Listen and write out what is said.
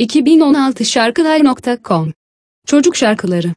2016 şarkılar.com Çocuk şarkıları.